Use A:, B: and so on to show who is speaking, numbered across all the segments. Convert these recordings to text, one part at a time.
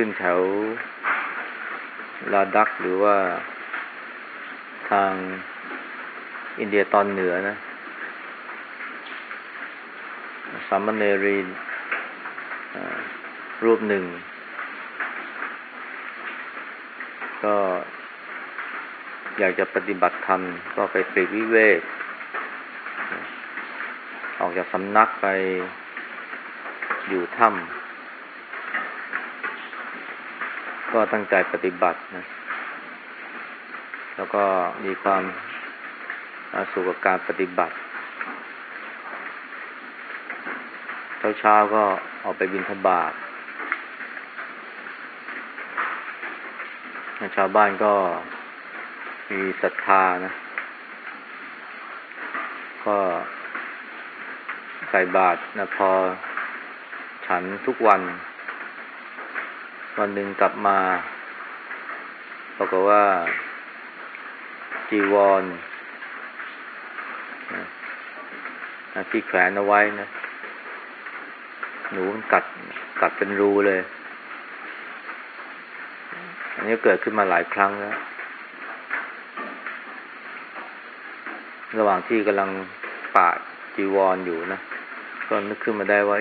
A: ขึ้นแถวลาดักหรือว่าทางอินเดียตอนเหนือนะสามเณรีรูปหนึ่ง ก็อยากจะปฏิบัติธรรม ก็ไปปรีกวิเวก ออกจากสำนักไปอยู่ถ้ำ ก็ตั้งใจปฏิบัตินะ แล้วก็มีความสุขกับการปฏิบัติ เช้าเช้าก็ออกไปบินทบาทชาวบ้านก็มีศรัทธานะ ก็ใส่บาตรนะพอฉันทุกวัน วันหนึ่งกลับมาบอกว่า จีวรนะที่แขวนเอาไว้นะ หนูมันกัดกัดเป็นรูเลย อันนี้เกิดขึ้นมาหลายครั้งแล้ว ระหว่างที่กำลังปาดจีวรออยู่นะ ก็นึกขึ้นมาได้ว่า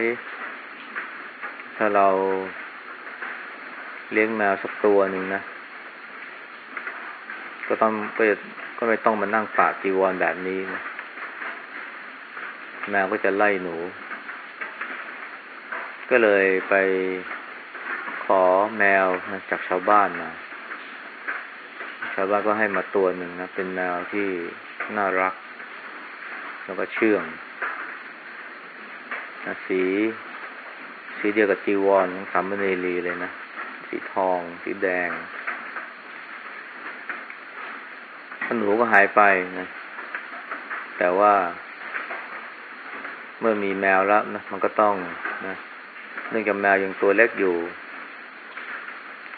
A: ถ้าเรา เลี้ยงแมวสักตัวหนึ่งนะ ก็ต้องก็ก็ไม่ต้องมานั่งปาดจีวรแบบนี้นะแมวก็จะไล่หนู ก็เลยไปขอแมวนะจากชาวบ้านมาชาวบ้านก็ให้มาตัวหนึ่งนะ เป็นแมวที่น่ารัก แล้วก็เชื่องนะสีสีเดียวกับจีวรของสามเณรีเลยนะ สีทอง สีแดงหนูก็หายไปนะ แต่ว่า เมื่อมีแมวแล้วนะมันก็ต้องนะเนื่องจากแมวยังตัวเล็กอยู่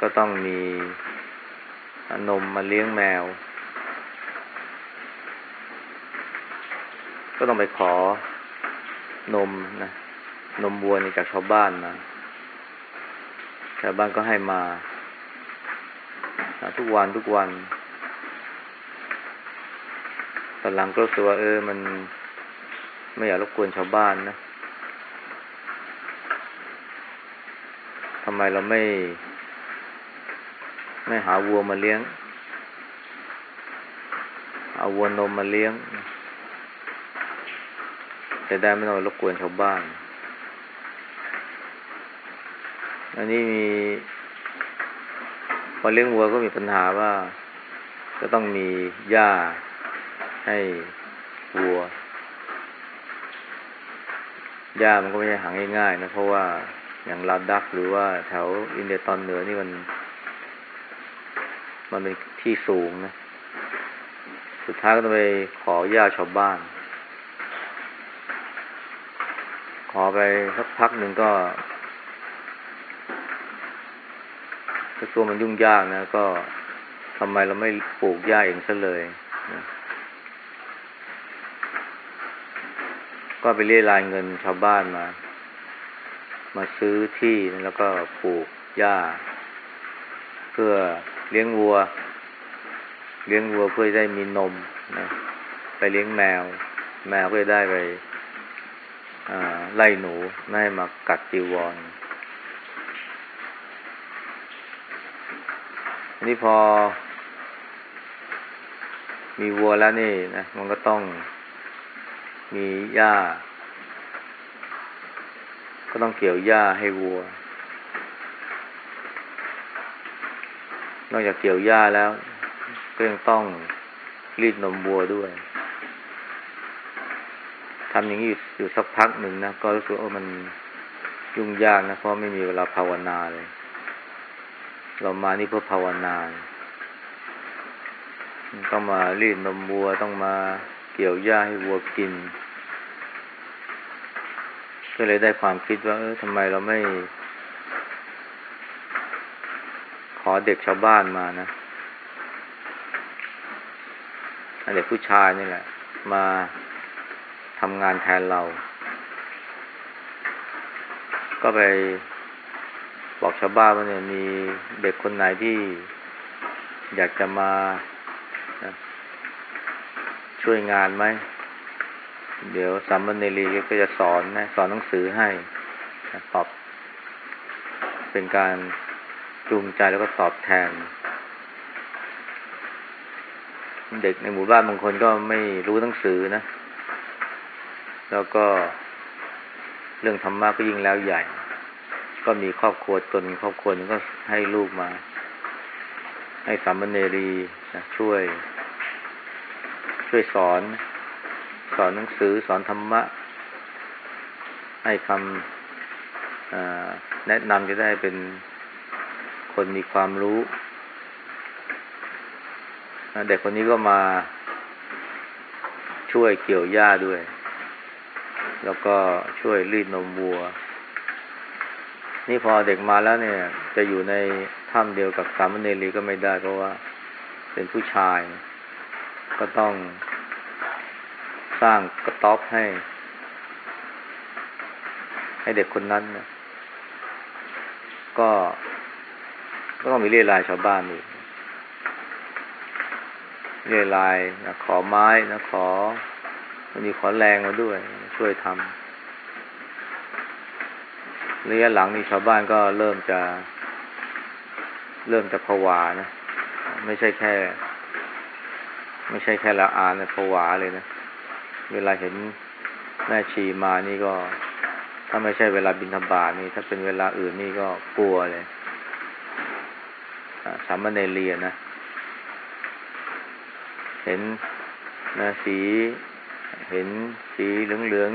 A: ก็ต้องมีนมมาเลี้ยงแมว ก็ต้องไปขอนมนะ นมวัวนี่จากชาวบ้านมา ชาวบ้านก็ให้มา ทุกวันทุกวันตอนหลังก็รู้สึกว่าเออ มันไม่อยากรบกวนชาวบ้านนะทำไมเราไม่ ไม่หาวัวมาเลี้ยง เอาวัวนมมาเลี้ยงจะได้ไม่ต้องรบกวนชาวบ้าน อันนี้มีพอเลี้ยงวัวก็มีปัญหาว่า จะต้องมีหญ้าให้วัวหญ้ามันก็ไม่ใช่หาง่ายๆนะเพราะว่าอย่างลาดักหรือว่าแถวอินเดียตอนเหนือนี่มัน มันเป็นที่สูงนะ สุดท้ายก็ต้องไปขอหญ้าชาวบ้าน ขอไปสักพักหนึ่งก็ ตัวมันยุ่งยากนะ ก็ทำไมเราไม่ปลูกหญ้าเองซะเลยนะก็ไปเรียรายเงินชาวบ้านมา มาซื้อที่แล้วก็ปลูกหญ้า เพื่อเลี้ยงวัว เลี้ยงวัวเพื่อได้มีนมนะไปเลี้ยงแมว แมวก็ได้ไปไล่หนูไม่ให้มากัดจีวรอั นนี้พอ มีวัวแล้วนี่นะ มันก็ต้องมีหญ้า ก็ต้องเกี่ยวหญ้าให้วัว นอกจากเกี่ยวหญ้าแล้ว ก็ยังต้องรีดนมวัวด้วยทำอย่างนี้อยู่สักพักหนึ่งนะ ก็รู้สึกว่ามันยุ่งยากนะ เพราะไม่มีเวลาภาวนาเลย เรามานี่เพื่อภาวนา ต้องมารีดนมวัวต้องมาเกี่ยวหญ้าให้วัวกิน ก็เลยได้ความคิดว่า เออทำไมเราไม่ ขอเด็กชาวบ้านมานะเด็กผู้ชายนี่แหละ มาทำงานแทนเรา ก็ไป บอกชาวบ้านว่าเนี่ยมีเด็กคนไหนที่อยากจะมานะช่วยงานไหม เดี๋ยวสามเณรีก็จะสอนนะสอนหนังสือให้นะตอบ เป็นการจูงใจแล้วก็ตอบแทน เด็กในหมู่บ้านบางคนก็ไม่รู้หนังสือนะ แล้วก็เรื่องธรรมะก็ยิ่งแล้วใหญ่ ก็มีครอบครัวตนครอบครัวนึงก็ให้ลูกมา ให้สามเณรีนะช่วย ช่วยสอน สอนหนังสือสอนธรรมะ ให้คำแนะนำจะได้เป็นคนมีความรู้เด็กคนนี้ก็มาช่วยเกี่ยวหญ้าด้วย แล้วก็ช่วยรีดนมวัว นี่พอเด็กมาแล้วเนี่ย จะอยู่ในถ้ำเดียวกับสามเณรีก็ไม่ได้เพราะว่าเป็นผู้ชาย ก็ต้องสร้างกระต๊อบให้ ให้เด็กคนนั้นนะก็ก็ต้องมีเรียรายชาวบ้านอีกเรียรายนะขอไม้นะขอมีขอแรงมาด้วย ช่วยทำ ระยะหลังนี้ชาวบ้านก็เริ่มจะ เริ่มจะผวานะ ไม่ใช่แค่ ไม่ใช่แค่ละอานนะผวาเลยนะ เวลาเห็นแม่ชีมานี่ก็ ถ้าไม่ใช่เวลาบินธบาตนี่ ถ้าเป็นเวลาอื่นนี่ก็กลัวเลยสามเณรียนนะ เห็นนะสี เห็นสีเหลืองเหลือง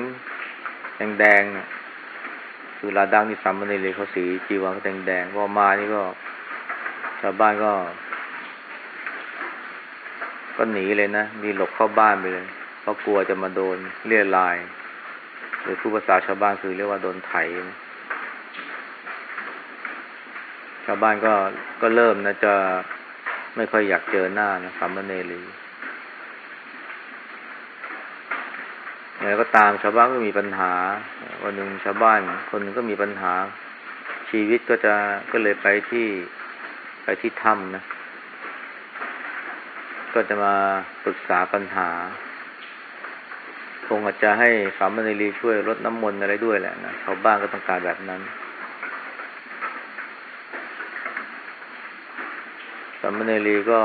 A: แดงแดงคือลาดังที่สามเณรีเขาสีจีวรก็แดงแดงพอมานี่ก็ชาวบ้านก็ ก็หนีเลยนะมีหลบเข้าบ้านไปเลยเพราะกลัวจะมาโดนเรียลาย หรือผู้ภาษาชาวบ้านคือเรียกว่าโดนไถนะชาวบ้านก็ก็เริ่มนะจะไม่ค่อยอยากเจอหน้านะสามเณรี อะไรก็ตามชาวบ้านก็มีปัญหา วันหนึ่งชาวบ้าน คนหนึ่งก็มีปัญหา ชีวิตก็จะก็เลยไปที่ไปที่ถ้ำนะ ก็จะมาปรึกษาปัญหา คงอาจจะให้สามเณรีช่วยรดน้ำมนต์อะไรด้วยแหละนะชาวบ้านก็ต้องการแบบนั้นสามเณรีก็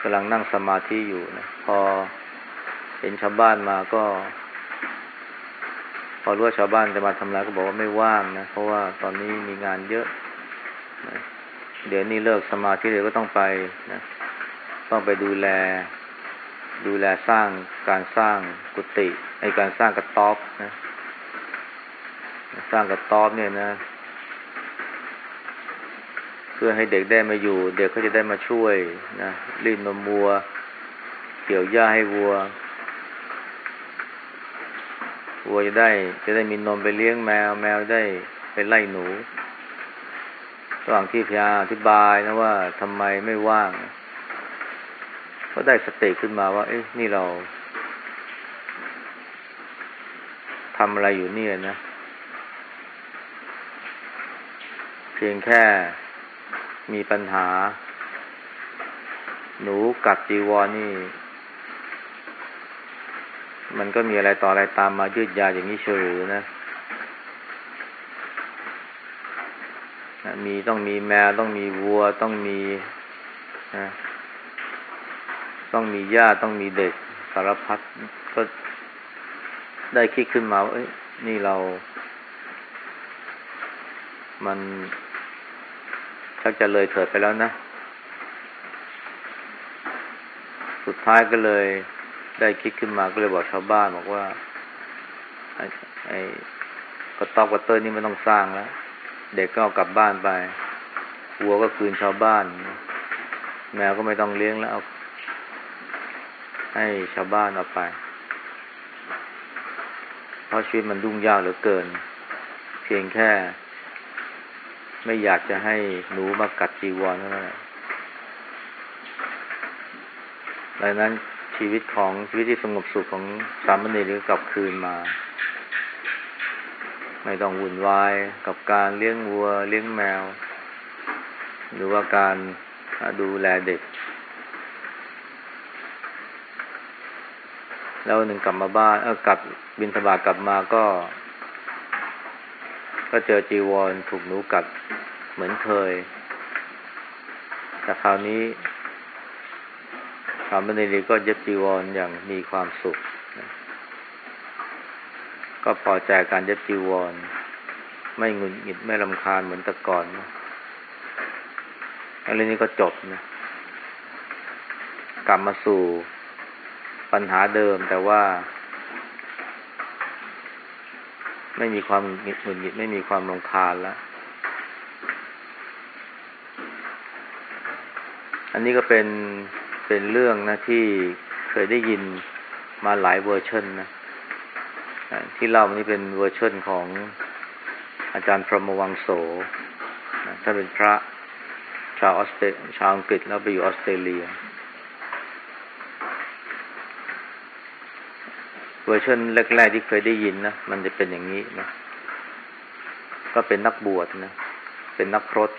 A: กำลังนั่งสมาธิอยู่นะ พอ เห็นชาวบ้านมาก็ พอรู้ว่าชาวบ้านจะมาทำอะไรก็บอกว่าไม่ว่างนะ เพราะว่าตอนนี้มีงานเยอะนะเดี๋ยวนี้เลิกสมาธิเลยวก็ต้องไปนะต้องไปดูแล ดูแลสร้างการสร้างกุฏิไอการสร้างกระต๊อบนะ สร้างกระต๊อบเนี่ยนะ เพื่อให้เด็กได้มาอยู่ เด็กเขาจะได้มาช่วยนะรีดนมวัว เกี่ยวหญ้าให้วัว วัวจะได้ จะได้มีนมไปเลี้ยงแมว แมวได้ไปไล่หนู ระหว่างที่พยาอธิบายนะว่าทำไมไม่ว่าง ก็ได้สติขึ้นมาว่า เอ๊ะ นี่เราทำอะไรอยู่เนี่ยนะ เพียงแค่มีปัญหา หนูกัดจีวรนี่ มันก็มีอะไรต่ออะไรตามมายืดยาวอย่างนี้เฉยหรือนะ มีต้องมีแมวต้องมีวัวต้องมีนะต้องมีหญ้าต้องมีเด็กสารพัดก็ได้คิดขึ้นมาว่าเอ้ยนี่เรา มันชักจะเลยเถิดไปแล้วนะ สุดท้ายก็เลย ได้คิดขึ้นมาก็เลยบอกชาวบ้านบอกว่าไอ้กระต๊อบกระเตอร์นี่ไม่ต้องสร้างแล้วเด็กก็เอากลับบ้านไปวัวก็คืนชาวบ้าน แมวก็ไม่ต้องเลี้ยงแล้วเอาให้ชาวบ้านเอาไป เพราะชีวิตมันดุ่งยากเหลือเกิน เพียงแค่ ไม่อยากจะให้หนูมากัดจีวรเท่านั้นดังนั้น ชีวิตของชีวิตที่สงบสุขของสามเณรก็กลับคืนมา ไม่ต้องวุ่นวายกับการเลี้ยงวัว เลี้ยงแมว หรือว่าการดูแลเด็ก แล้วหนึ่งกลับมาบ้านเออกลับบินทบาทกลับมาก็ ก็เจอจีวรถูกหนูกัดเหมือนเคย แต่คราวนี้ สามเณรีก็เย็บจีวรออย่างมีความสุข ก็พอใจการเย็บจีวร ไม่งุนหงิดไม่ลำคาญเหมือนแต่ก่อนอะไรนี้ก็จบนะกลับมาสู่ปัญหาเดิมแต่ว่า ไม่มีความหงุดหงิดไม่มีความรำคาญแล้ว อันนี้ก็เป็น เป็นเรื่องนะที่เคยได้ยินมาหลายเวอร์ชันนะที่เล่านี้เป็นเวอร์ชันของอาจารย์พรหมวังโสท่านเป็นพระชาวออสเตรชาวอังกฤษแล้วไปอยู่ออสเตรเลีย เวอร์ชันแรก ๆ ที่เคยได้ยินนะมันจะเป็นอย่างนี้นะ ก็เป็นนักบวชนะ เป็นนักพรต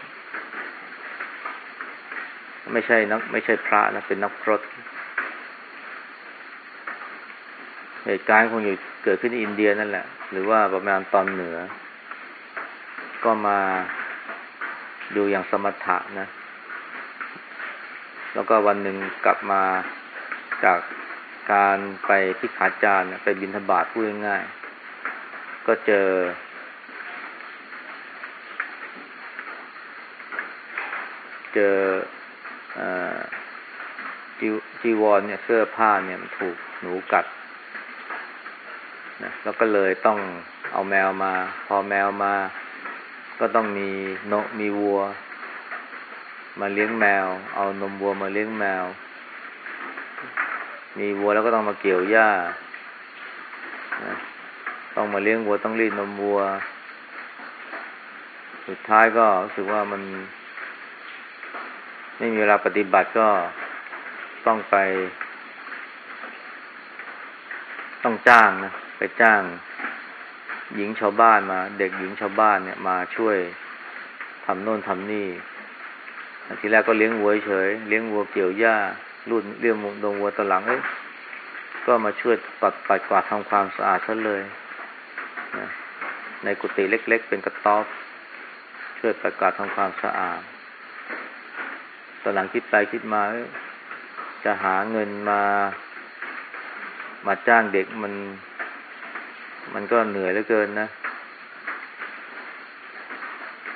A: ไม่ใช่นัก ไม่ใช่พระนะเป็นนักพรตเหตุการณ์คงอยู่เกิดขึ้นอินเดียนั่นแหละ หรือว่าประมาณตอนเหนือ ก็มาอยู่อย่างสมถะนะ แล้วก็วันหนึ่งกลับมาจากการไปที่ขาจาร์ไปบินธบาตพูดง่ายๆก็เจอ เจอ จีจีวรเนี่ยเสื้อผ้าเนี่ยมันถูกหนูกัดนะแล้วก็เลยต้องเอาแมวมา พอแมวมา ก็ต้องมีนกมีวัว มาเลี้ยงแมว เอานมวัวมาเลี้ยงแมว มีวัวแล้วก็ต้องมาเกี่ยวหญ้าต้องมาเลี้ยงวัวต้องรีดนมวัว สุดท้ายก็รู้สึกว่ามัน ไม่มีเวลาปฏิบัติก็ ต้องไป ต้องจ้างนะไปจ้าง หญิงชาวบ้านมา เด็กหญิงชาวบ้านเนี่ยมาช่วยทำโน่นทำนี่ทีแรกก็เลี้ยงวัวเฉยเลี้ยงวัวเกี่ยวหญ้ารุ่นเลี้ยงดงวัวตหลังเอ้ยก็มาช่วยปัดปัดกวาดทำความสะอาดซะเลยนะในกุฏิเล็ก ๆ เป็นกระต๊อบ ช่วยปัดกวาดทำความสะอาดตอนหลังคิดไปคิดมา จะหาเงินมามาจ้างเด็กมัน มันก็เหนื่อยเหลือเกินนะ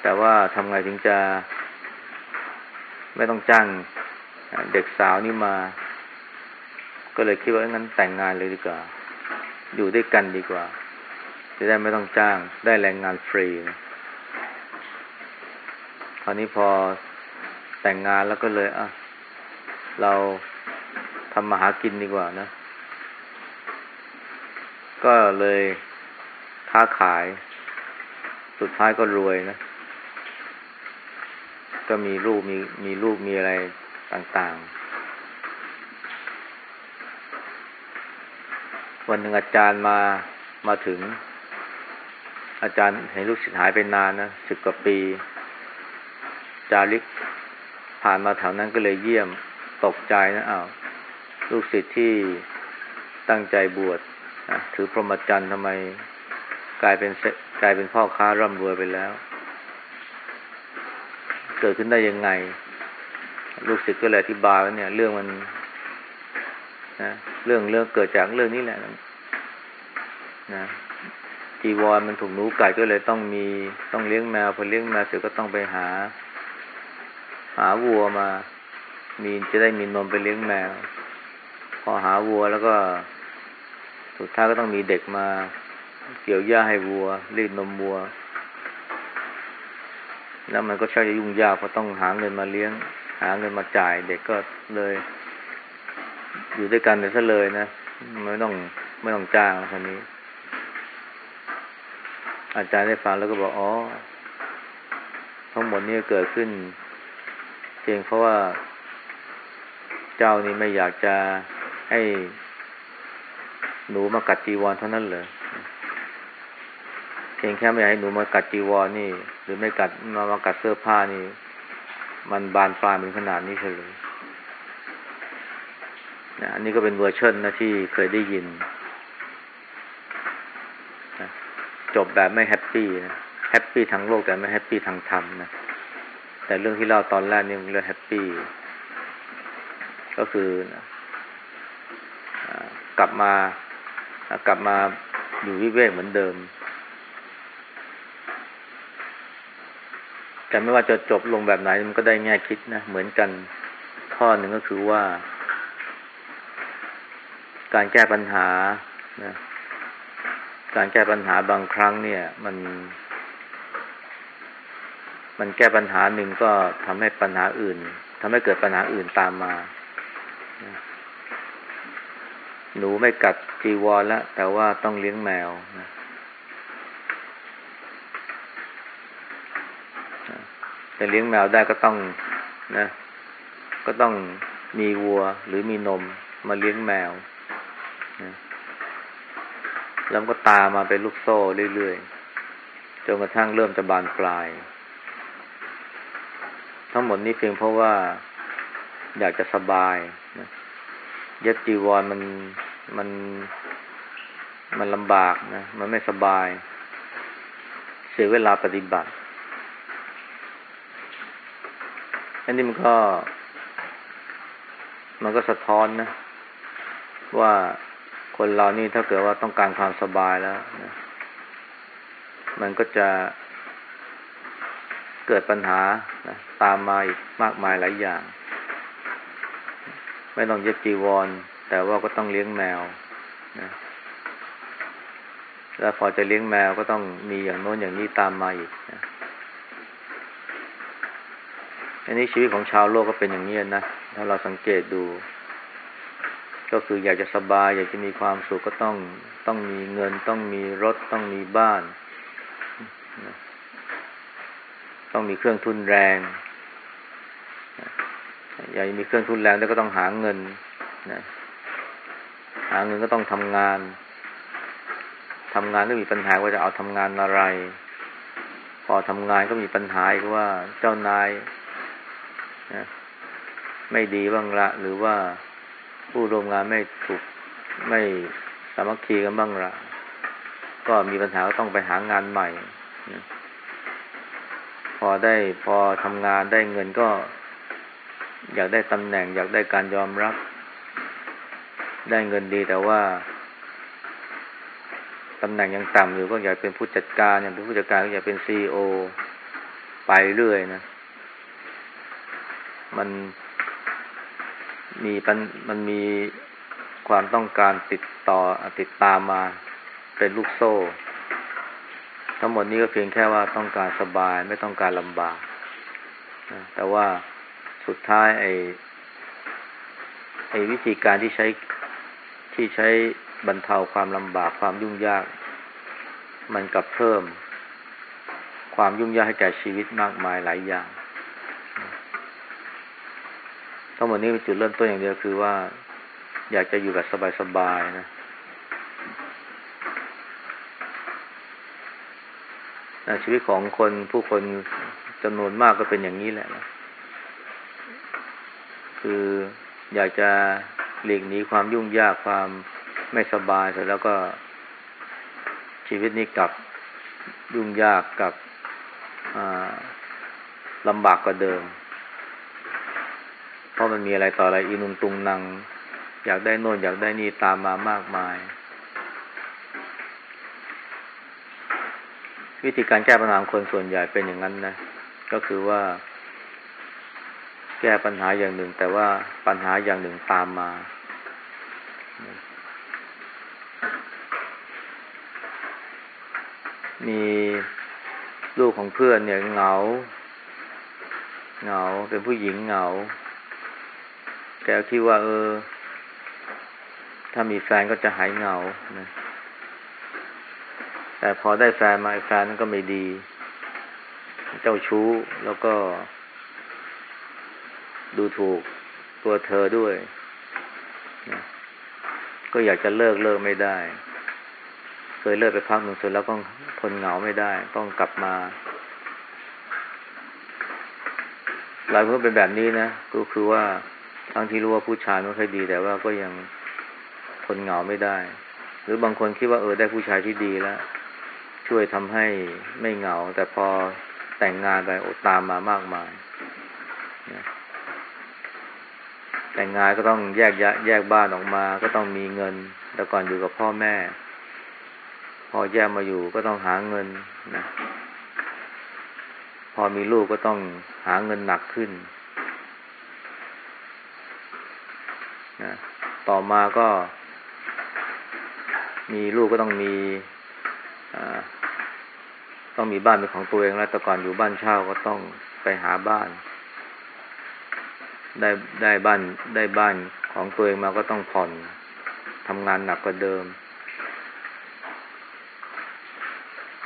A: แต่ว่าทำไงถึงจะ ไม่ต้องจ้างเด็กสาวนี่มา ก็เลยคิดว่างั้นแต่งงานเลยดีกว่า อยู่ด้วยกันดีกว่า จะได้ไม่ต้องจ้าง ได้แรงงานฟรีนะคราวนี้พอแต่งงานแล้วก็เลยอะ เรา ทำมาหากินดีกว่านะ ก็เลยค้าขาย สุดท้ายก็รวยนะ ก็มีลูกมีมีลูกมีอะไรต่างๆ วันหนึ่งอาจารย์มามาถึง อาจารย์เห็นลูกศิษย์หายไปนานนะสิบกว่าปี จาริกผ่านมาแถวนั้นก็เลยเยี่ยมตกใจนะอ้าว ลูกศิษย์ที่ตั้งใจบวชถือพรหมจรรย์ทำไมกลายเป็นกลายเป็นพ่อค้าร่ำรวยไปแล้ว เกิดขึ้นได้ยังไง ลูกศิษย์ก็เลยอธิบายว่าเนี่ย เรื่องมันนะเรื่องเรื่องเกิดจากเรื่องนี้แหละนะจีวรมันถูกหนูกัดก็เลยต้องมีต้องเลี้ยงแมวพอเลี้ยงแมวเสร็จก็ต้องไปหา หาวัวมา มีจะได้มีนมไปเลี้ยงแมว พอหาวัวแล้วก็สุดท้ายก็ต้องมีเด็กมา เกี่ยวหญ้าให้วัว รีดนมวัว แล้วมันก็ใช้จะยุ่งยากเพราะต้องหาเงินมาเลี้ยง หาเงินมาจ่าย เด็กก็เลย อยู่ด้วยกันเลยซะเลยนะไม่ต้องไม่ต้องจ้างคนนี้ อาจารย์ได้ฟังแล้วก็บอกอ๋อทั้งหมดนี้เกิดขึ้นเพียงเพราะว่าเจ้านี่ไม่อยากจะ ให้หนูมากัดจีวรเท่านั้นเลยเพียงแค่ไม่ให้หนูมากัดจีวรนี่ หรือไม่กัดมามากัดเสื้อผ้านี่ มันบานปลายเป็นขนาดนี้เลยนะอันนี้ก็เป็นเวอร์ชันนะที่เคยได้ยินนะจบแบบไม่ happy นะ happy ทางโลกแต่ไม่ happy ทางธรรมนะแต่เรื่องที่เล่าตอนแรกนี่มันเรื่อง happy ก็คือ กลับมากลับมาอยู่วิเวกเหมือนเดิม แต่ไม่ว่าจะจบลงแบบไหนมันก็ได้แง่คิดนะเหมือนกันข้อหนึ่งก็คือว่า การแก้ปัญหานะการแก้ปัญหาบางครั้งเนี่ย มัน มันแก้ปัญหาหนึ่งก็ทำให้ปัญหาอื่นทำให้เกิดปัญหาอื่นตามมา หนูไม่กัดจีวรแล้วแต่ว่าต้องเลี้ยงแมวนะจะเลี้ยงแมวได้ก็ต้องนะ ก็ต้องมีวัวหรือมีนมมาเลี้ยงแมวนะแล้วก็ตามมาเป็นลูกโซ่เรื่อยๆจนกระทั่งเริ่มจะบานปลาย ทั้งหมดนี้เพียงเพราะว่าอยากจะสบาย นะยัดจีวรมันมันมันลำบากนะ มันไม่สบาย เสียเวลาปฏิบัติ อันนี้มันก็ มันก็สะท้อนนะ ว่าคนเรานี่ถ้าเกิดว่าต้องการความสบายแล้วนะมันก็จะเกิดปัญหานะตามมาอีกมากมายหลายอย่าง ไม่ต้องเย็บจีวร แต่ว่าก็ต้องเลี้ยงแมวนะแล้วพอจะเลี้ยงแมวก็ต้องมีอย่างโน้นอย่างนี้ตามมาอีกนะอันนี้ชีวิตของชาวโลกก็เป็นอย่างนี้นะ ถ้าเราสังเกตดู ก็คืออยากจะสบาย อยากจะมีความสุขก็ต้องต้องมีเงิน ต้องมีรถ ต้องมีบ้าน ต้องมีเครื่องทุนแรง อยากมีเครื่องทุนแรงแล้วก็ต้องหาเงินนะหาเงินก็ต้องทำงานทำงานก็มีปัญหาว่าจะเอาทำงานอะไร พอทำงานก็มีปัญหาอีกว่าเจ้านายนะไม่ดีบ้างละ หรือว่าผู้ร่วมงานไม่ถูกไม่สามัคคีกันบ้างละก็มีปัญหาก็ต้องไปหางานใหม่นะพอได้พอทำงานได้เงินก็ อยากได้ตำแหน่ง อยากได้การยอมรับ ได้เงินดีแต่ว่าตำแหน่งยังต่ำอยู่ก็อยากเป็นผู้จัดการ อยากเป็นผู้จัดการก็อยากเป็นซีอไปเรื่อยนะ มันมีมันมีความต้องการติดต่อติดตามมาเป็นลูกโซ่ ทั้งหมดนี้ก็เพียงแค่ว่าต้องการสบายไม่ต้องการลำบาก แต่ว่า สุดท้ายไอ้ไอ้วิธีการที่ใช้ที่ใช้บรรเทาความลำบากความยุ่งยาก มันกลับเพิ่ม ความยุ่งยากให้แก่ชีวิตมากมายหลายอย่างทั้งหมดนี้เป็นจุดเริ่มต้นอย่างเดียวคือว่า อยากจะอยู่แบบสบายๆนะนะชีวิตของคนผู้คนจำนวนมากก็เป็นอย่างนี้แหละนะ คืออยากจะหลีกหนีความยุ่งยากความไม่สบายเสร็จแล้วก็ชีวิตนี้กลับยุ่งยากกับลำบากกว่าเดิม เพราะมันมีอะไรต่ออะไรอีนุนตุงนัง อยากได้โน่นอยากได้นี่ตามมามากมาย วิธีการแก้ปัญหาคนส่วนใหญ่เป็นอย่างนั้นนะ ก็คือว่า แก้ปัญหาอย่างหนึ่ง แต่ว่าปัญหาอย่างหนึ่งตามมา มีลูกของเพื่อนเนี่ยเหงา เหงาเป็นผู้หญิงเหงา แกคิดว่า เออ ถ้ามีแฟนก็จะหายเหงานะแต่พอได้แฟนมาแฟนนั้นก็ไม่ดี เจ้าชู้แล้วก็ ดูถูกตัวเธอด้วยนะก็อยากจะเลิกเลิกไม่ได้ เคยเลิกไปพักหนึ่งเสร็จแล้วก็ทนเหงาไม่ได้ ต้องกลับมาหลายคนเป็นแบบนี้นะก็คือว่าทั้งที่รู้ว่าผู้ชายไม่ค่อยดี แต่ว่าก็ยังทนเหงาไม่ได้ หรือบางคนคิดว่าเออได้ผู้ชายที่ดีแล้ว ช่วยทำให้ไม่เหงา แต่พอแต่งงานไปโอตามมามากมาย แต่งงานก็ต้องแยกแยกบ้านออกมา ก็ต้องมีเงิน แต่ก่อนอยู่กับพ่อแม่ พอแยกมาอยู่ก็ต้องหาเงินนะพอมีลูกก็ต้องหาเงินหนักขึ้นนะต่อมาก็ มีลูกก็ต้องมีต้องมีบ้านเป็นของตัวเองแล้วแต่ก่อนอยู่บ้านเช่าก็ต้องไปหาบ้าน ได้ได้บ้านได้บ้านของตัวเองมาก็ต้องผ่อนทำงานหนักกว่าเดิม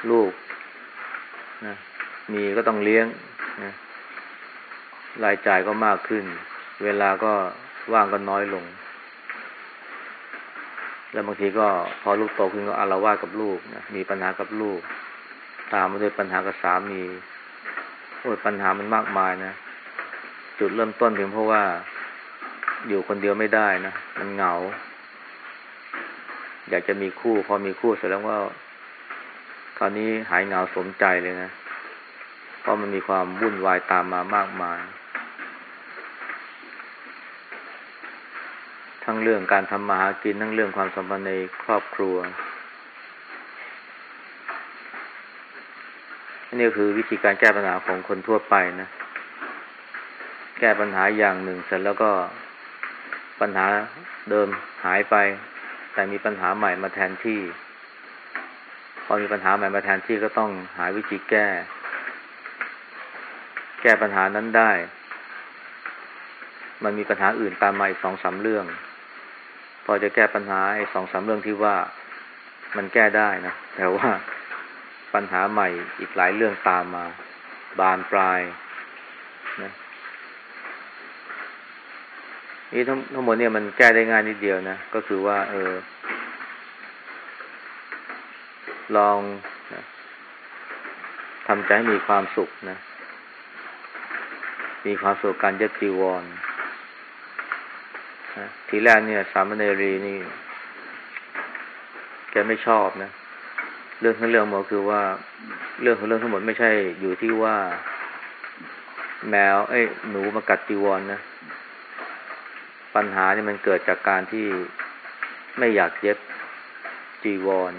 A: ลูกนะมีก็ต้องเลี้ยงนะรายจ่ายก็มากขึ้น เวลาก็ว่างก็น้อยลง แล้วบางทีก็พอลูกโตขึ้นก็อารวาสกับลูกนะมีปัญหากับลูก ตามมาด้วยปัญหากับสามีโอ้ยปัญหามันมากมายนะ จุดเริ่มต้นเพียงเพราะว่าอยู่คนเดียวไม่ได้นะ มันเหงา อยากจะมีคู่ พอมีคู่เสร็จแล้วว่า คราวนี้หายเหงาสมใจเลยนะ เพราะมันมีความวุ่นวายตามมามากมาย ทั้งเรื่องการทำมาหากิน ทั้งเรื่องความสัมพันธ์ในครอบครัว นี่คือวิธีการแก้ปัญหาของคนทั่วไปนะ แก้ปัญหาอย่างหนึ่ง เสร็จแล้วก็ปัญหาเดิมหายไป แต่มีปัญหาใหม่มาแทนที่ พอมีปัญหาใหม่มาแทนที่ก็ต้องหาวิธีแก้ แก้ปัญหานั้นได้ มันมีปัญหาอื่นตามมาอีกสองสาเรื่อง พอจะแก้ปัญหาไอ้สองสาเรื่องที่ว่ามันแก้ได้นะแต่ว่าปัญหาใหม่อีกหลายเรื่องตามมา บานปลายนะ นี่ทั้งทั้งหมดเนี่ยมันแก้ได้ง่ายนิดเดียวนะ ก็คือว่า เออ ลองนะทำใจให้มีความสุขนะ มีความสุขการเย็บจีวรนะทีแรกเนี่ย สามเณรีนี่ แกไม่ชอบนะ เรื่องทั้งเรื่องหมดคือว่า เรื่องของเรื่องทั้งหมดไม่ใช่อยู่ที่ว่า แมว เอ้ยหนูมากัดจีวรนนะ ปัญหาเนี่ยมันเกิดจากการที่ไม่อยากเย็บจีวร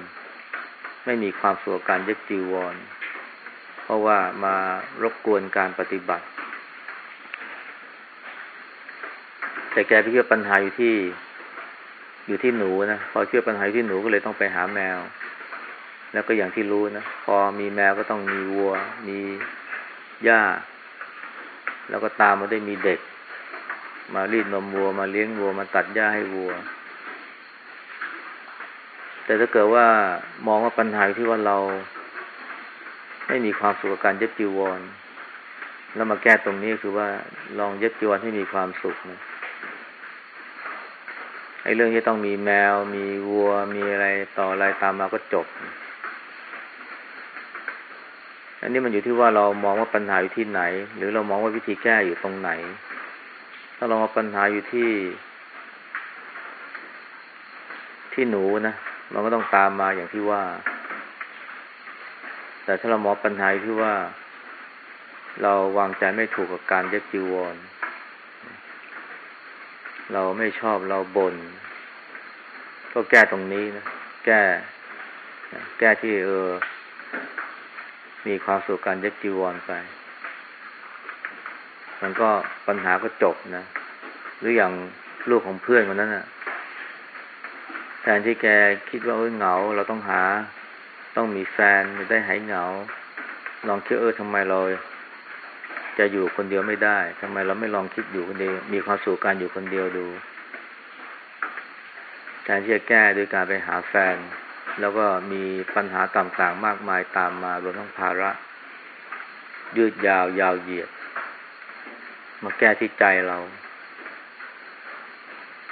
A: ไม่มีความสุขการเย็บจีวร เพราะว่ามารบกวนการปฏิบัติ แต่แกไปเชื่อปัญหาอยู่ที่อยู่ที่หนูนะพอเชื่อปัญหาที่หนูก็เลยต้องไปหาแมว แล้วก็อย่างที่รู้นะพอมีแมวก็ต้องมีวัว มีหญ้า แล้วก็ตามมาได้มีเด็ก มารีดนมวัว มาเลี้ยงวัว มาตัดหญ้าให้วัว แต่ถ้าเกิดว่ามองว่าปัญหาที่ว่าเรา ไม่มีความสุขกับการเย็บจีวร แล้วมาแก้ตรงนี้คือว่าลองเย็บจีวรให้มีความสุขนะไอ้เรื่องที่ต้องมีแมว มีวัว มีอะไรต่ออะไรตามมาก็จบ อันนี้มันอยู่ที่ว่าเรามองว่าปัญหาอยู่ที่ไหน หรือเรามองว่าวิธีแก้อยู่ตรงไหน ถ้าเรามอปัญหาอยู่ที่ ที่หนูนะมันก็ต้องตามมาอย่างที่ว่า แต่ถ้าเรามองปัญหาที่ว่า เราวางใจไม่ถูกกับการเย็บจีวร เราไม่ชอบเราบน่นก็แก้ตรงนี้นะแก้ แก้ที่เออ มีความสุขการยัดจีวรไป มันก็ปัญหาก็จบนะ หรืออย่างลูกของเพื่อนคนนั้นนะ่ะแทนที่แกคิดว่าเออเหงา เราต้องหา ต้องมีแฟนจะได้หายเหงา ลองคิดเออทำไมเราจะอยู่คนเดียวไม่ได้ทำไมเราไม่ลองคิดอยู่คนเดียว มีความสุขการอยู่คนเดียวดูแทนที่จะแก้โดยการไปหาแฟน แล้วก็มีปัญหาต่างๆมากมายตามมารวมทั้งภาระ ยืดยาวยาวเหยียด มาแก้ที่ใจเรา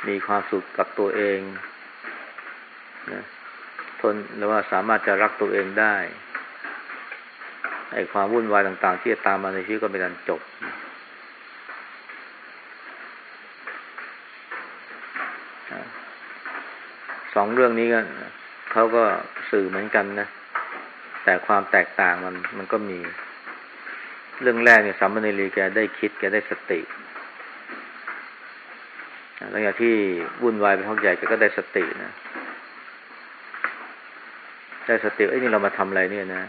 A: มีความสุขกับตัวเองนะทนหรือว่าสามารถจะรักตัวเองได้ไอ้ความวุ่นวายต่างๆ ที่จะตามมาในชีวิตก็เป็นการจบ สองเรื่องนี้กันเขาก็สื่อเหมือนกันนะ แต่ความแตกต่างมันมันก็มี เรื่องแรกเนี่ยสามเณรีแกได้คิดแกได้สติหลังจากที่วุ่นวายไปท้องใหญ่แกก็ได้สตินะ ได้สติเอ้ยนี่เรามาทำอะไรเนี่ยนะ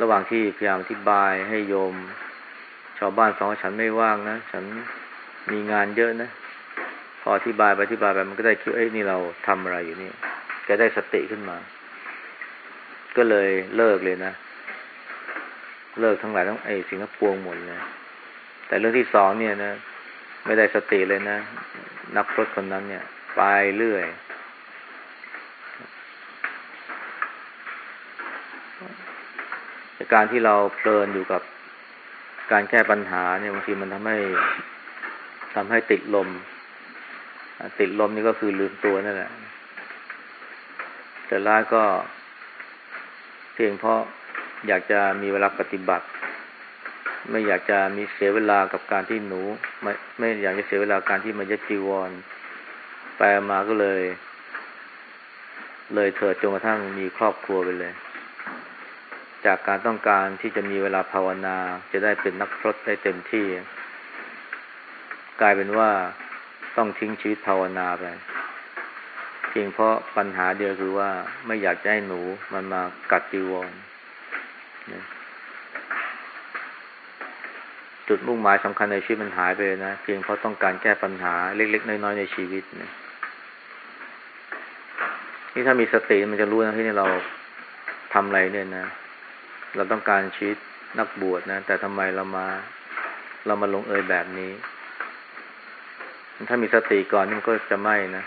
A: ระหว่างที่พยายามอธิบายให้โยม ชาวบ้านฟังว่าฉันไม่ว่างนะ ฉันมีงานเยอะนะ พออธิบายไปอธิบายไปมันก็ได้คิดเอ้ยนี่เราทำอะไรอยู่นี่แกได้สติขึ้นมา ก็เลยเลิกเลยนะ เลิกทั้งหลายทั้งไอ้สิ่งทั้งปวงหมดเลยแต่เรื่องที่สองเนี่ยนะ ไม่ได้สติเลยนะ นักพรตคนนั้นเนี่ย ไปเรื่อย การที่เราเพลินอยู่กับการแก้ปัญหาเนี่ยบางทีมันทำให้ทำให้ติดลม ติดลมนี่ก็คือลืมตัวนั่นแหละแต่ร้ายก็ เพียงเพราะ อยากจะมีเวลาปฏิบัติ ไม่อยากจะมีเสียเวลากับการที่หนู ไม่ไม่อยากจะเสียเวลาการที่มายัดจีวรไปมาก็เลย เลยเถิดจนกระทั่งมีครอบครัวไปเลย จากการต้องการที่จะมีเวลาภาวนา จะได้เป็นนักพรตได้เต็มที่ กลายเป็นว่าต้องทิ้งชีวิตภาวนาไปเพียงเพราะปัญหาเดียวคือว่าไม่อยากจะให้หนูมันมากัดจีวร จุดมุ่งหมายสำคัญในชีวิตมันหายไปนะเพียงเพราะต้องการแก้ปัญหาเล็ก ๆ น้อยๆในชีวิตนี่ยนี่ถ้ามีสติมันจะรู้นะที่นี่เราทำอะไรเนี่ยนะ เราต้องการชีวิตนักบวชนะ แต่ทำไมเรามา เรามาลงเอยแบบนี้ ถ้ามีสติก่อนนี่ก็จะไม่นะ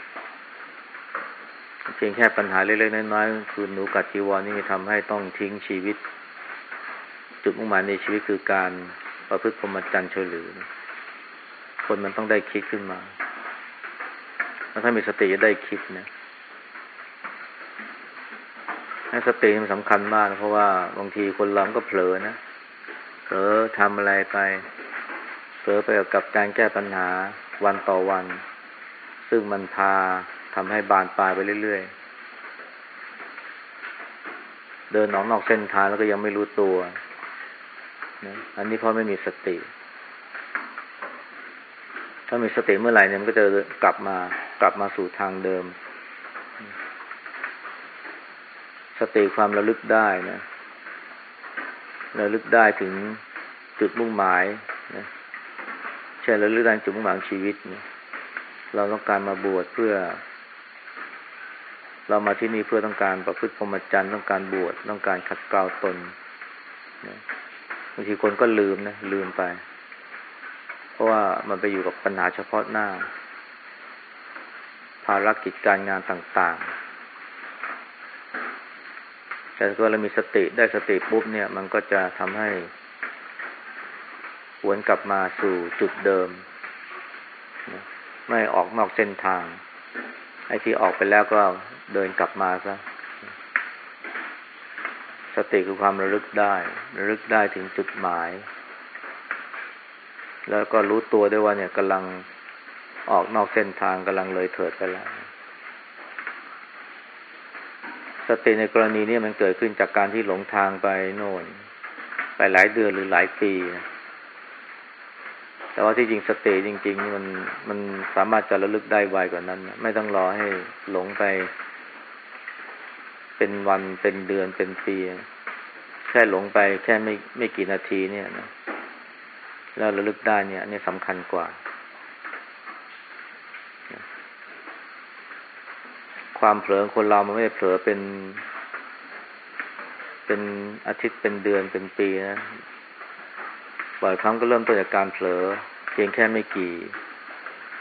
A: เพียงแค่ปัญหาเล็กๆน้อยๆคือหนูกัดจีวรนี่ทำให้ต้องทิ้งชีวิต จุดมุ่งหมายในชีวิตคือการประพฤติพรหมจรรย์เฉลือคนมันต้องได้คิดขึ้นมาถ้ามีสติจะได้คิดนะให้สติมันสำคัญมากนะเพราะว่าบางทีคนเราก็เผลอนะเผลอทำอะไรไปเผลอไปกับการแก้ปัญหาวันต่อวัน ซึ่งมันพาทำให้บานปลายไปเรื่อยๆ เดินออกนอกเส้นทางแล้วก็ยังไม่รู้ตัว นะอันนี้เพราะไม่มีสติ ถ้ามีสติเมื่อไหร่เนี่ยมันก็จะกลับมากลับมาสู่ทางเดิม สติความระลึกได้นะระลึกได้ถึงจุดมุ่งหมายนะใช่นระลึกได้จุดมุ่งหมายชีวิตนะเราต้องการมาบวชเพื่อ เรามาที่นี่เพื่อต้องการประพฤติพรหมจรรย์ต้องการบวชต้องการขัดเกลาตนนะางทีคนก็ลืมนะลืมไป เพราะว่ามันไปอยู่กับปัญหาเฉพาะหน้า ภารกิจการงานต่างๆ แต่ถ้าเรามีสติได้สติปุ๊บเนี่ย มันก็จะทำให้หวนกลับมาสู่จุดเดิม ไม่ออกนอกเส้นทาง ไอ้ที่ออกไปแล้วก็เดินกลับมาซะ สติคือความระลึกได้ ระลึกได้ถึงจุดหมาย แล้วก็รู้ตัวได้ว่าเนี่ยกำลังออกนอกเส้นทางกำลังเลยเถิดไปแล้ว สติในกรณีนี้มันเกิดขึ้นจากการที่หลงทางไปโน่น ไปหลายเดือนหรือหลายปีนะแต่ว่าที่จริงสติจริง ๆ นี่มันมันสามารถจะระลึกได้ไวกว่านั้น ไม่ต้องรอให้หลงไป เป็นวันเป็นเดือนเป็นปีแค่หลงไปแค่ไม่ไม่กี่นาทีเนี่ยนะแล้วระลึกได้เนี่ยนี่สำคัญกว่า ความเผลอคนเรามันไม่ได้เผลอเป็น เป็นอาทิตย์เป็นเดือนเป็นปีนะบ่อยครั้งก็เริ่มต้นจากการเผลอ เพียงแค่ไม่กี่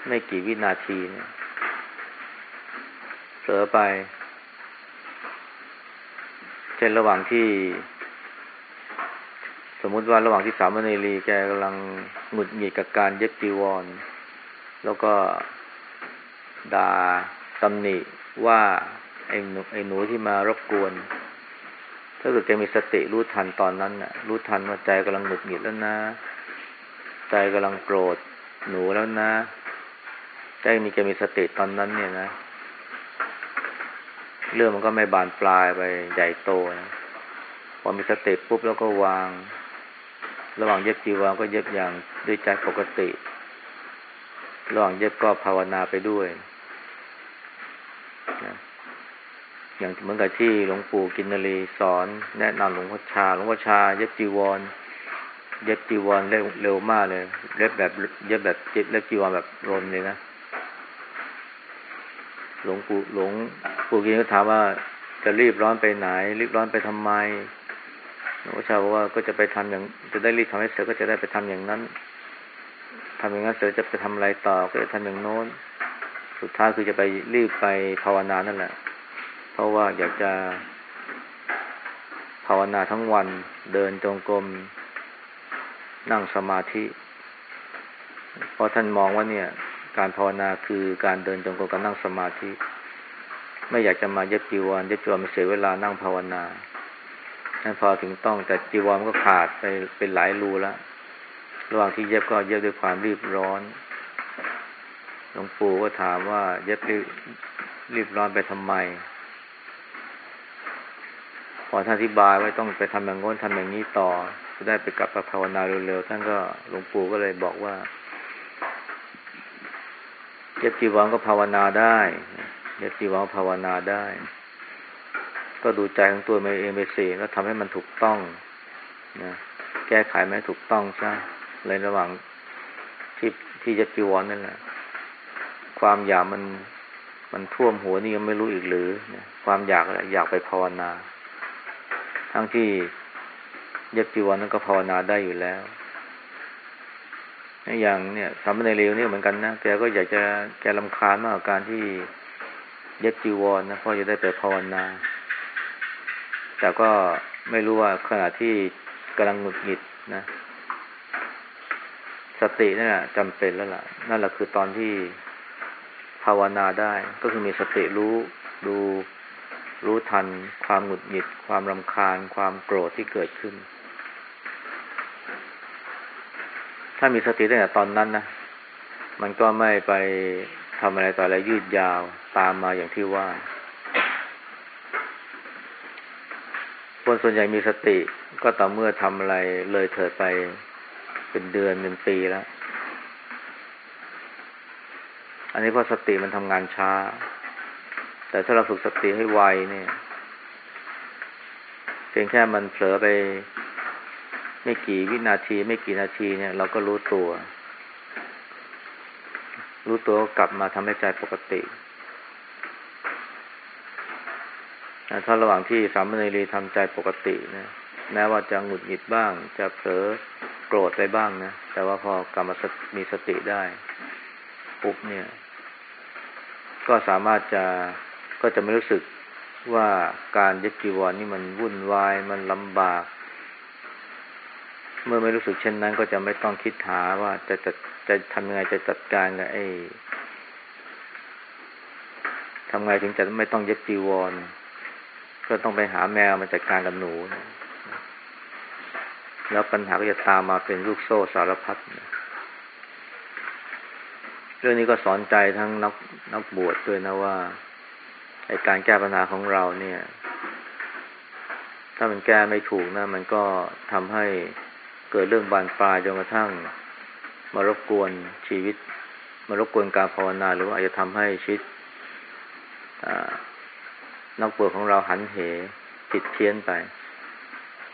A: ไม่กี่วินาทีเนี่ยเผลอไป ช่นระหว่างที่ สมมุติว่าระหว่างที่สามเณรีแกกำลังหงุดหงิดกับการเย็บจีวร แล้วก็ด่าตำหนิว่าไอ้หนูไอ้หนูที่มารบกวน ถ้าเกิดแกมีสติรู้ทันตอนนั้นน่ะ รู้ทันว่าใจกำลังหงุดหงิดแล้วนะ ใจกำลังโกรธหนูแล้วนะใจมีแกมีสติตอนนั้นเนี่ยนะ เรื่องมันก็ไม่บานปลายไปใหญ่โตนะพอมีสติปุ๊บแล้วก็วาง ระหว่างเย็บจีวรก็เย็บอย่างด้วยใจปกติ ระหว่างเย็บก็ภาวนาไปด้วยนะอย่างเหมือนกับที่หลวงปู่กินนรีสอน แนะนำหลวงพ่อชาหลวงพ่อชา เย็บจีวร เย็บจีวรเร็วเร็วมากเลย เย็บแบบเย็บแบบเย็บเล็บจีวรแบบรนเลยนะ หลวงปู่หลวงปู่กินก็ถามว่าจะรีบร้อนไปไหน รีบร้อนไปทำไมหลวงพ่อชาบอกว่าก็จะไปทำอย่าง จะได้รีบทำให้เสร็จก็จะได้ไปทำอย่างนั้นทำอย่างนั้นเสร็จจะไปทำอะไรต่อก็จะทำอย่างโน้น สุดท้ายคือจะไปรีบไปภาวนานั่นแหละ เพราะว่าอยากจะภาวนาทั้งวัน เดินจงกรมนั่งสมาธิ เพราะท่านมองว่าเนี่ย การภาวนาคือการเดินจงกรมการนั่งสมาธิ ไม่อยากจะมาเย็บจีวรเย็บจีวรมันเสียเวลานั่งภาวนาท่านพอถึงต้องแต่จีวรมันก็ขาดไปเป็นหลายรูแล้วระหว่างที่เย็บก็เย็บด้วยความรีบร้อนหลวงปู่ก็ถามว่าเย็บรีบรีบร้อนไปทำไมพอท่านอธิบายว่าต้องไปทำอย่างโน้นทำอย่างนี้ต่อ จะได้ไปกลับมาภาวนาเร็วๆท่านก็หลวงปู่ก็เลยบอกว่า เย็บจีวรก็ภาวนาได้เย็บจีวรภาวนาได้ ก็ดูใจของตัวเองไปสิแล้วทำให้มันถูกต้องนะแก้ไขไม่ถูกต้องใช่ในระหว่างที่ที่เย็บจีวรนั่นแหละ ความอยากมันมันท่วมหัวนี่ยังไม่รู้อีกหรือนี่ยความอยากอะไรอยากไปภาวนา ทั้งที่เย็บจีวรนั้นก็ภาวนาได้อยู่แล้ว อย่างเนี่ยสามเณรเลวเนี่ยเหมือนกันนะแกก็อยากจะแกลำคาญมากกการที่เย็บจีวรนะเพราะจะได้ไปภาวนา แต่ก็ไม่รู้ว่าขณะที่กำลังหงุดหงิดนะ สตินั่นแหละจำเป็นแล้วล่ะ นั่นแหละคือตอนที่ภาวนาได้ ก็คือมีสติรู้ดูรู้ทัน ความหงุดหงิด ความรำคาญ ความโกรธที่เกิดขึ้น ถ้ามีสติตั้งแต่ตอนนั้นนะมันก็ไม่ไปทำอะไรต่ออะไรยืดยาวตามมาอย่างที่ว่า คนส่วนใหญ่มีสติก็ต่อเมื่อทำอะไรเลยเถิดไปเป็นเดือนเป็นปีแล้ว อันนี้เพราะสติมันทำงานช้า แต่ถ้าเราฝึกสติให้ไวเนี่ยเพียงแค่มันเผลอไป ไม่กี่วินาทีไม่กี่นาทีเนี่ย เราก็รู้ตัว รู้ตัวกลับมาทำให้ใจปกติถ้าระหว่างที่สามเณรีทำใจปกตินะแม้ว่าจะหงุดหงิดบ้าง จะเผลอโกรธไปบ้างนะ แต่ว่าพอกลับมามีสติได้ ปุ๊บเนี่ย ก็สามารถจะก็จะไม่รู้สึกว่าการยึดจีวรนนี่มันวุ่นวายมันลำบาก เมื่อไม่รู้สึกเช่นนั้น ก็จะไม่ต้องคิดหาว่าจะจะจะทำยังไงจะจัดการกับไอ้ทำไงถึงจะไม่ต้องเย็บจีวร ก็ต้องไปหาแมวมาจัดการกับหนูนะแล้วปัญหาก็จะตามมาเป็นลูกโซ่สารพัดเรื่องนี้ก็สอนใจทั้งนักนักบวชดด้วยนะว่าไอการแก้ปัญหาของเราเนี่ย ถ้ามันแก้ไม่ถูกนะ มันก็ทำให้ เกิดเรื่องบานปลายจนกระทั่ง มารบกวนชีวิต มารบกวนการภาวนา หรือว่าอาจจะทำให้ชีวิตนักบวชของเราหันเหผิดเพี้ยนไป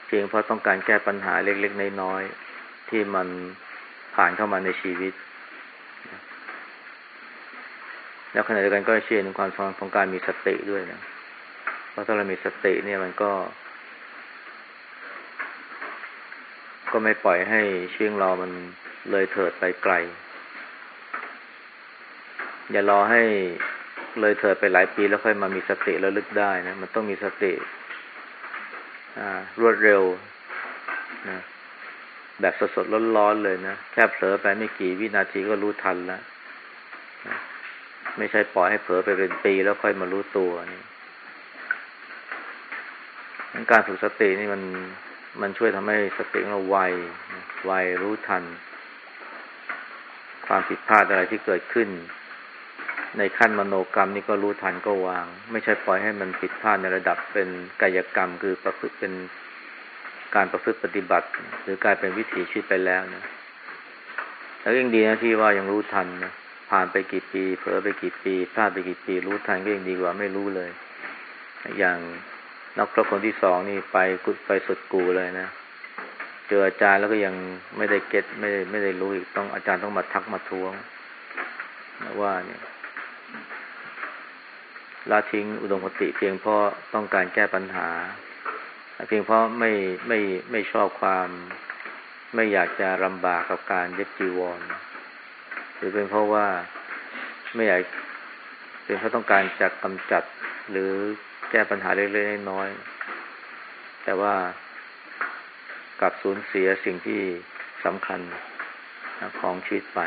A: เพียงเพราะต้องการแก้ปัญหาเล็กๆน้อยๆที่มันผ่านเข้ามาในชีวิต แล้วขณะเดียวกันก็เชื่อในความสำคัญของการมีสติด้วยนะ เพราะถ้าเรามีสติเนี่ยมันก็ ก็ไม่ปล่อยให้ชื่องเรามันเลยเถิดไปไกล อย่ารอให้เลยเถิดไปหลายปีแล้วค่อยมามีสติแล้วลึกได้นะ มันต้องมีสติรวดเร็วนะแบบสดๆร้อนๆเลยนะ แค่เผลอไปไม่กี่วินาทีก็รู้ทันแล้วนะไม่ใช่ปล่อยให้เผลอไปเป็นปีแล้วค่อยมารู้ตัวนี่การฝึกสตินี่มัน มันช่วยทำให้สติของเราไวไวรู้ทัน ความผิดพลาดอะไรที่เกิดขึ้น ในขั้นมโนกรรมนี่ก็รู้ทันก็วาง ไม่ใช่ปล่อยให้มันผิดพลาดในระดับเป็นกายกรรม คือประพฤติเป็นการประพฤติปฏิบัติ หรือกลายเป็นวิถีชีวิตไปแล้วนะแล้วยังดีนะที่ว่ายังรู้ทันนะผ่านไปกี่ปีเผลอไปกี่ปีพลาดไปกี่ปี รู้ทันก็ยังดีกว่าไม่รู้เลย อย่าง นักพรตคนที่สองนี่ไปกุดไปสุดกูเลยนะ เจออาจารย์แล้วก็ยังไม่ได้เก็ตไม่ได้ไม่ได้รู้อีกต้องอาจารย์ต้องมาทักมาทวงนะว่าเนี่ยละทิ้งอุดมคติเพียงเพราะต้องการแก้ปัญหา เพียงเพราะไม่ไม่ไม่ชอบความไม่อยากจะลำบากกับการเย็บจีวร หรือเป็นเพราะว่าไม่อยากเป็นเพราะต้องการจะกำจัดหรือ แก้ปัญหาเล็กๆน้อยๆแต่ว่ากลับสูญเสียสิ่งที่สำคัญของชีวิตไป